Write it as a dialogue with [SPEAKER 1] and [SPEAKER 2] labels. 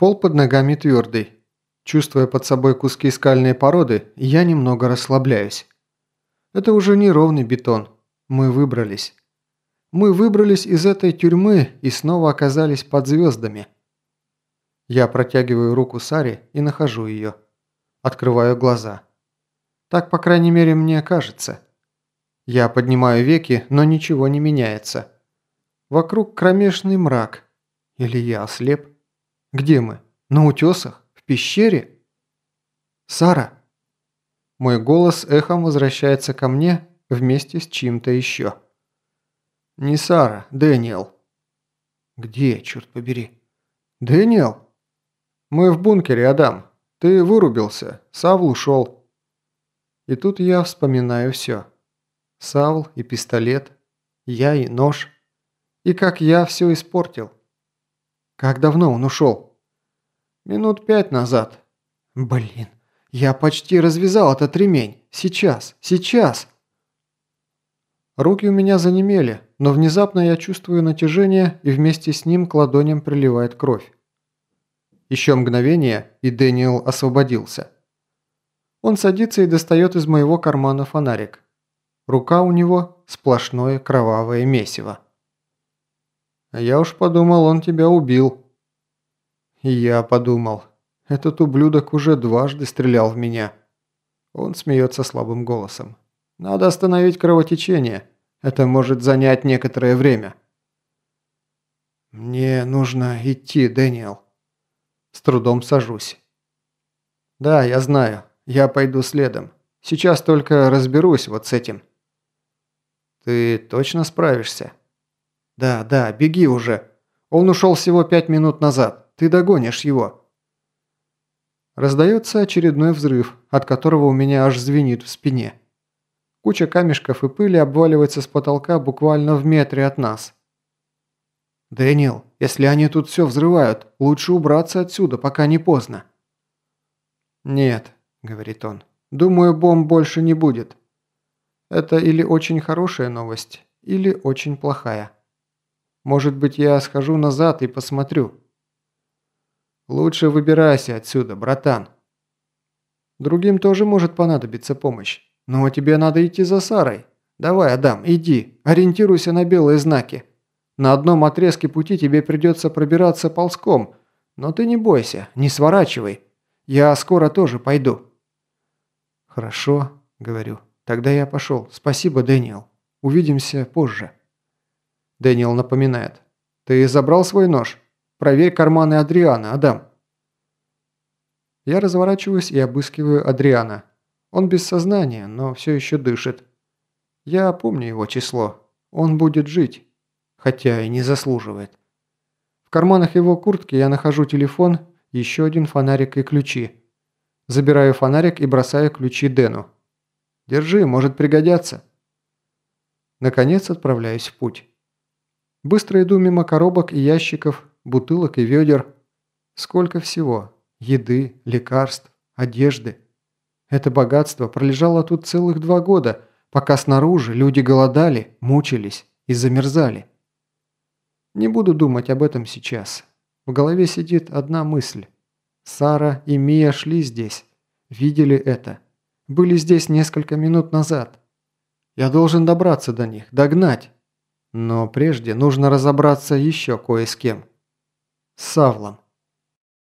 [SPEAKER 1] Пол под ногами твердый. Чувствуя под собой куски скальной породы, я немного расслабляюсь. Это уже не ровный бетон. Мы выбрались. Мы выбрались из этой тюрьмы и снова оказались под звездами. Я протягиваю руку Саре и нахожу ее. Открываю глаза. Так, по крайней мере, мне кажется. Я поднимаю веки, но ничего не меняется. Вокруг кромешный мрак. Или я ослеп? Где мы? На утесах? В пещере? Сара? Мой голос эхом возвращается ко мне вместе с чем-то еще. Не Сара, Дэниел. Где, черт побери? Дэниел? Мы в бункере, Адам. Ты вырубился. Савл ушел. И тут я вспоминаю все. Савл и пистолет. Я и нож. И как я все испортил. Как давно он ушел? Минут пять назад. Блин, я почти развязал этот ремень. Сейчас, сейчас. Руки у меня занемели, но внезапно я чувствую натяжение и вместе с ним к ладоням приливает кровь. Еще мгновение, и Дэниел освободился. Он садится и достает из моего кармана фонарик. Рука у него сплошное кровавое месиво. «Я уж подумал, он тебя убил». И я подумал, этот ублюдок уже дважды стрелял в меня. Он смеется слабым голосом. Надо остановить кровотечение. Это может занять некоторое время. Мне нужно идти, Дэниел. С трудом сажусь. Да, я знаю. Я пойду следом. Сейчас только разберусь вот с этим. Ты точно справишься? Да, да, беги уже. Он ушел всего пять минут назад. Ты догонишь его. Раздается очередной взрыв, от которого у меня аж звенит в спине. Куча камешков и пыли обваливается с потолка буквально в метре от нас. «Дэниел, если они тут все взрывают, лучше убраться отсюда, пока не поздно». «Нет», – говорит он, – «думаю, бомб больше не будет. Это или очень хорошая новость, или очень плохая. Может быть, я схожу назад и посмотрю». «Лучше выбирайся отсюда, братан». Другим тоже может понадобиться помощь. «Но тебе надо идти за Сарой. Давай, Адам, иди, ориентируйся на белые знаки. На одном отрезке пути тебе придется пробираться ползком, но ты не бойся, не сворачивай. Я скоро тоже пойду». «Хорошо», — говорю. «Тогда я пошел. Спасибо, Дэниел. Увидимся позже». Дэниел напоминает. «Ты забрал свой нож? Проверь карманы Адриана, Адам». Я разворачиваюсь и обыскиваю Адриана. Он без сознания, но все еще дышит. Я помню его число. Он будет жить. Хотя и не заслуживает. В карманах его куртки я нахожу телефон, еще один фонарик и ключи. Забираю фонарик и бросаю ключи Дэну. «Держи, может пригодятся». Наконец отправляюсь в путь. Быстро иду мимо коробок и ящиков, бутылок и ведер. Сколько всего. Еды, лекарств, одежды. Это богатство пролежало тут целых два года, пока снаружи люди голодали, мучились и замерзали. Не буду думать об этом сейчас. В голове сидит одна мысль. Сара и Мия шли здесь, видели это, были здесь несколько минут назад. Я должен добраться до них, догнать. Но прежде нужно разобраться еще кое с кем. С Савлом.